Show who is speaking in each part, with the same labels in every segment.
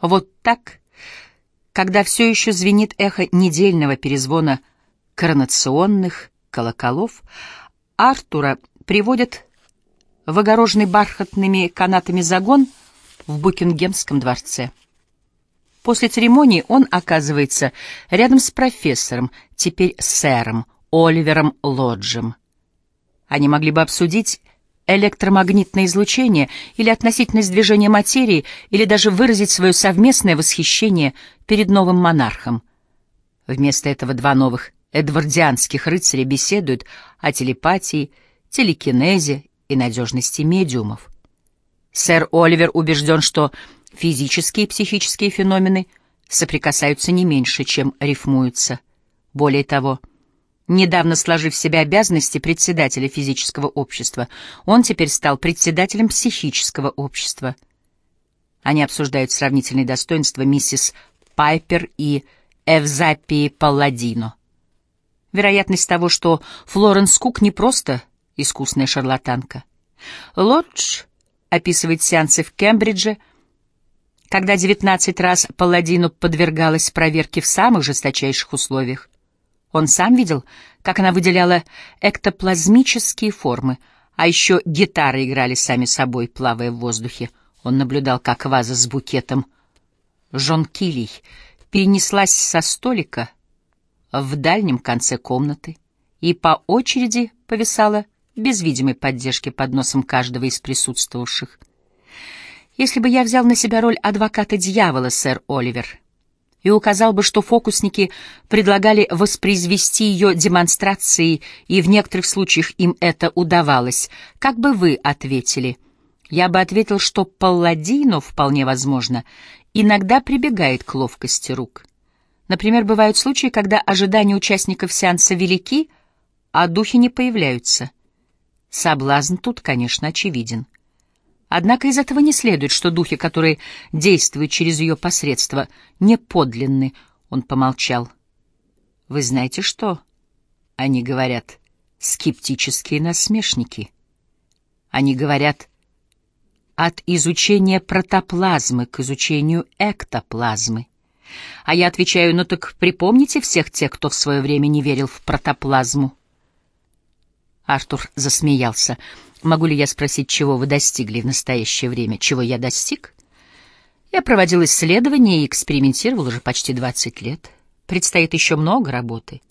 Speaker 1: Вот так, когда все еще звенит эхо недельного перезвона коронационных колоколов, Артура приводят в огороженный бархатными канатами загон в Букингемском дворце. После церемонии он оказывается рядом с профессором, теперь сэром, Оливером Лоджем. Они могли бы обсудить электромагнитное излучение или относительность движения материи, или даже выразить свое совместное восхищение перед новым монархом. Вместо этого два новых эдвардианских рыцаря беседуют о телепатии, телекинезе и надежности медиумов. Сэр Оливер убежден, что физические и психические феномены соприкасаются не меньше, чем рифмуются. Более того, недавно сложив в себя обязанности председателя физического общества, он теперь стал председателем психического общества. Они обсуждают сравнительные достоинства миссис Пайпер и Эвзапии Палладино. Вероятность того, что Флоренс Кук не просто искусная шарлатанка. Лодж описывает сеансы в Кембридже, когда 19 раз Палладину подвергалась проверке в самых жесточайших условиях. Он сам видел, как она выделяла эктоплазмические формы, а еще гитары играли сами собой, плавая в воздухе. Он наблюдал, как ваза с букетом жонкилей перенеслась со столика в дальнем конце комнаты и по очереди повисала без видимой поддержки под носом каждого из присутствовавших. Если бы я взял на себя роль адвоката дьявола, сэр Оливер, и указал бы, что фокусники предлагали воспроизвести ее демонстрации, и в некоторых случаях им это удавалось, как бы вы ответили? Я бы ответил, что Палладино, вполне возможно, иногда прибегает к ловкости рук. Например, бывают случаи, когда ожидания участников сеанса велики, а духи не появляются. Соблазн тут, конечно, очевиден. Однако из этого не следует, что духи, которые действуют через ее посредство, не подлинны. Он помолчал. Вы знаете что? Они говорят, скептические насмешники. Они говорят, от изучения протоплазмы к изучению эктоплазмы. А я отвечаю, ну так припомните всех тех, кто в свое время не верил в протоплазму. Артур засмеялся. «Могу ли я спросить, чего вы достигли в настоящее время? Чего я достиг?» «Я проводил исследования и экспериментировал уже почти 20 лет. Предстоит еще много работы.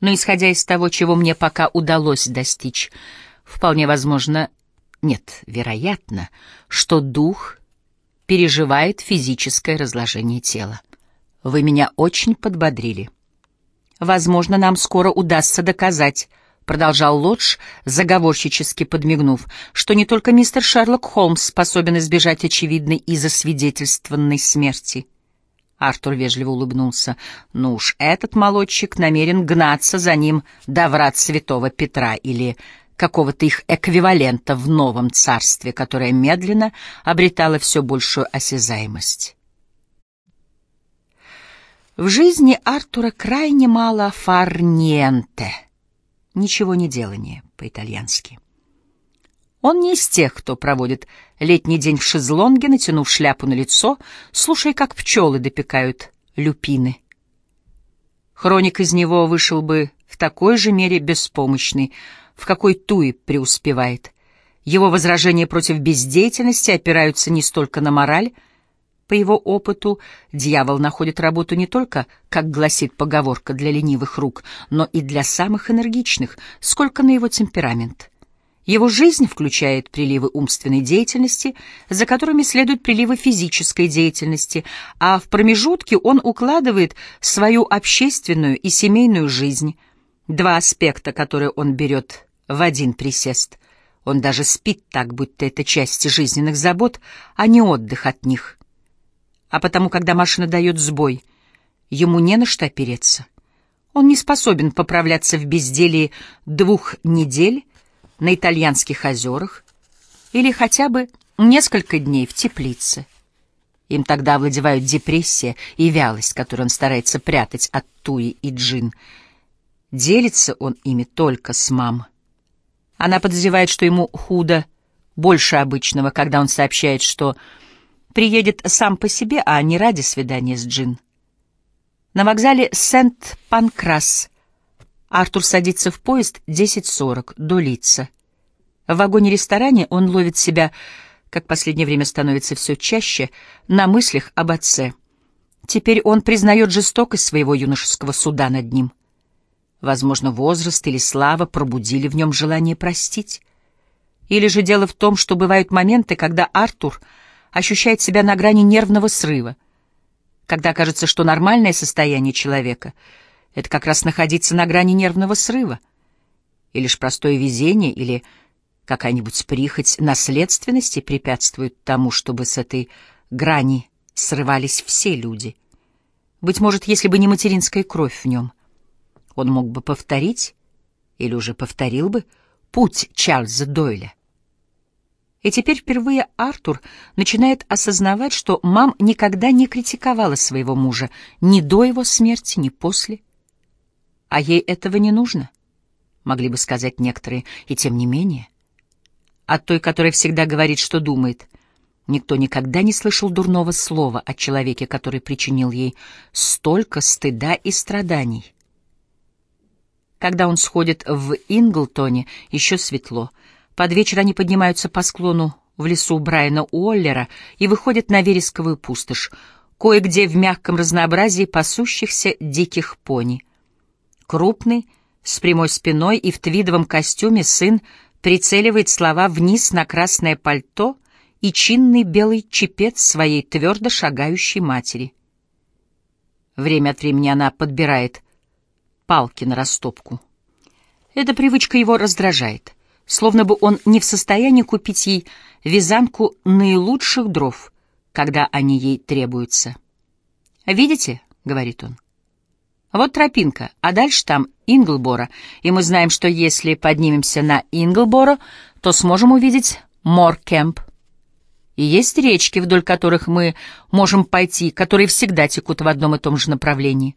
Speaker 1: Но исходя из того, чего мне пока удалось достичь, вполне возможно, нет, вероятно, что дух переживает физическое разложение тела. Вы меня очень подбодрили. Возможно, нам скоро удастся доказать, продолжал Лодж, заговорщически подмигнув, что не только мистер Шерлок Холмс способен избежать очевидной и засвидетельствованной смерти. Артур вежливо улыбнулся. «Ну уж этот молодчик намерен гнаться за ним до врат святого Петра или какого-то их эквивалента в новом царстве, которое медленно обретало все большую осязаемость». В жизни Артура крайне мало фарниенте — ничего не делание по-итальянски. Он не из тех, кто проводит летний день в шезлонге, натянув шляпу на лицо, слушая, как пчелы допекают люпины. Хроник из него вышел бы в такой же мере беспомощный, в какой Туи преуспевает. Его возражения против бездеятельности опираются не столько на мораль, по его опыту, дьявол находит работу не только, как гласит поговорка, для ленивых рук, но и для самых энергичных, сколько на его темперамент. Его жизнь включает приливы умственной деятельности, за которыми следуют приливы физической деятельности, а в промежутке он укладывает свою общественную и семейную жизнь, два аспекта, которые он берет в один присест. Он даже спит так, будто это часть жизненных забот, а не отдых от них а потому, когда машина дает сбой, ему не на что опереться. Он не способен поправляться в безделии двух недель на итальянских озерах или хотя бы несколько дней в теплице. Им тогда овладевают депрессия и вялость, которую он старается прятать от Туи и Джин. Делится он ими только с мам. Она подозревает, что ему худо больше обычного, когда он сообщает, что приедет сам по себе, а не ради свидания с Джин. На вокзале Сент-Панкрас Артур садится в поезд 10.40 до Лица. В вагоне-ресторане он ловит себя, как последнее время становится все чаще, на мыслях об отце. Теперь он признает жестокость своего юношеского суда над ним. Возможно, возраст или слава пробудили в нем желание простить. Или же дело в том, что бывают моменты, когда Артур ощущает себя на грани нервного срыва, когда кажется, что нормальное состояние человека — это как раз находиться на грани нервного срыва, и лишь простое везение или какая-нибудь прихоть наследственности препятствует тому, чтобы с этой грани срывались все люди. Быть может, если бы не материнская кровь в нем, он мог бы повторить, или уже повторил бы, путь Чарльза Дойля. И теперь впервые Артур начинает осознавать, что мам никогда не критиковала своего мужа ни до его смерти, ни после. А ей этого не нужно, могли бы сказать некоторые, и тем не менее — от той, которая всегда говорит, что думает. Никто никогда не слышал дурного слова о человеке, который причинил ей столько стыда и страданий. Когда он сходит в Инглтоне, еще светло. Под вечер они поднимаются по склону в лесу Брайана Уоллера и выходят на вересковую пустошь, кое-где в мягком разнообразии пасущихся диких пони. Крупный, с прямой спиной и в твидовом костюме сын прицеливает слова вниз на красное пальто и чинный белый чепец своей твердо шагающей матери. Время от времени она подбирает палки на растопку. Эта привычка его раздражает, словно бы он не в состоянии купить ей вязанку наилучших дров, когда они ей требуются. «Видите?» — говорит он. Вот тропинка, а дальше там Инглбора, и мы знаем, что если поднимемся на Инглборо, то сможем увидеть Моркемп. И есть речки, вдоль которых мы можем пойти, которые всегда текут в одном и том же направлении.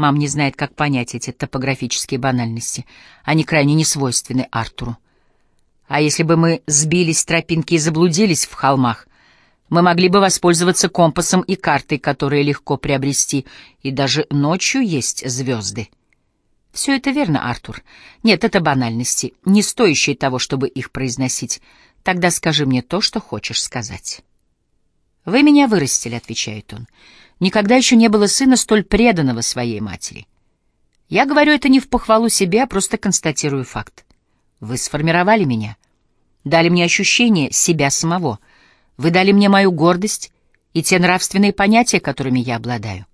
Speaker 1: Мам не знает, как понять эти топографические банальности. Они крайне несвойственны Артуру. А если бы мы сбились с тропинки и заблудились в холмах, мы могли бы воспользоваться компасом и картой, которые легко приобрести, и даже ночью есть звезды. Все это верно, Артур. Нет, это банальности, не стоящие того, чтобы их произносить. Тогда скажи мне то, что хочешь сказать. «Вы меня вырастили», — отвечает он. «Никогда еще не было сына столь преданного своей матери. Я говорю это не в похвалу себе, а просто констатирую факт. Вы сформировали меня, дали мне ощущение себя самого — вы дали мне мою гордость и те нравственные понятия, которыми я обладаю.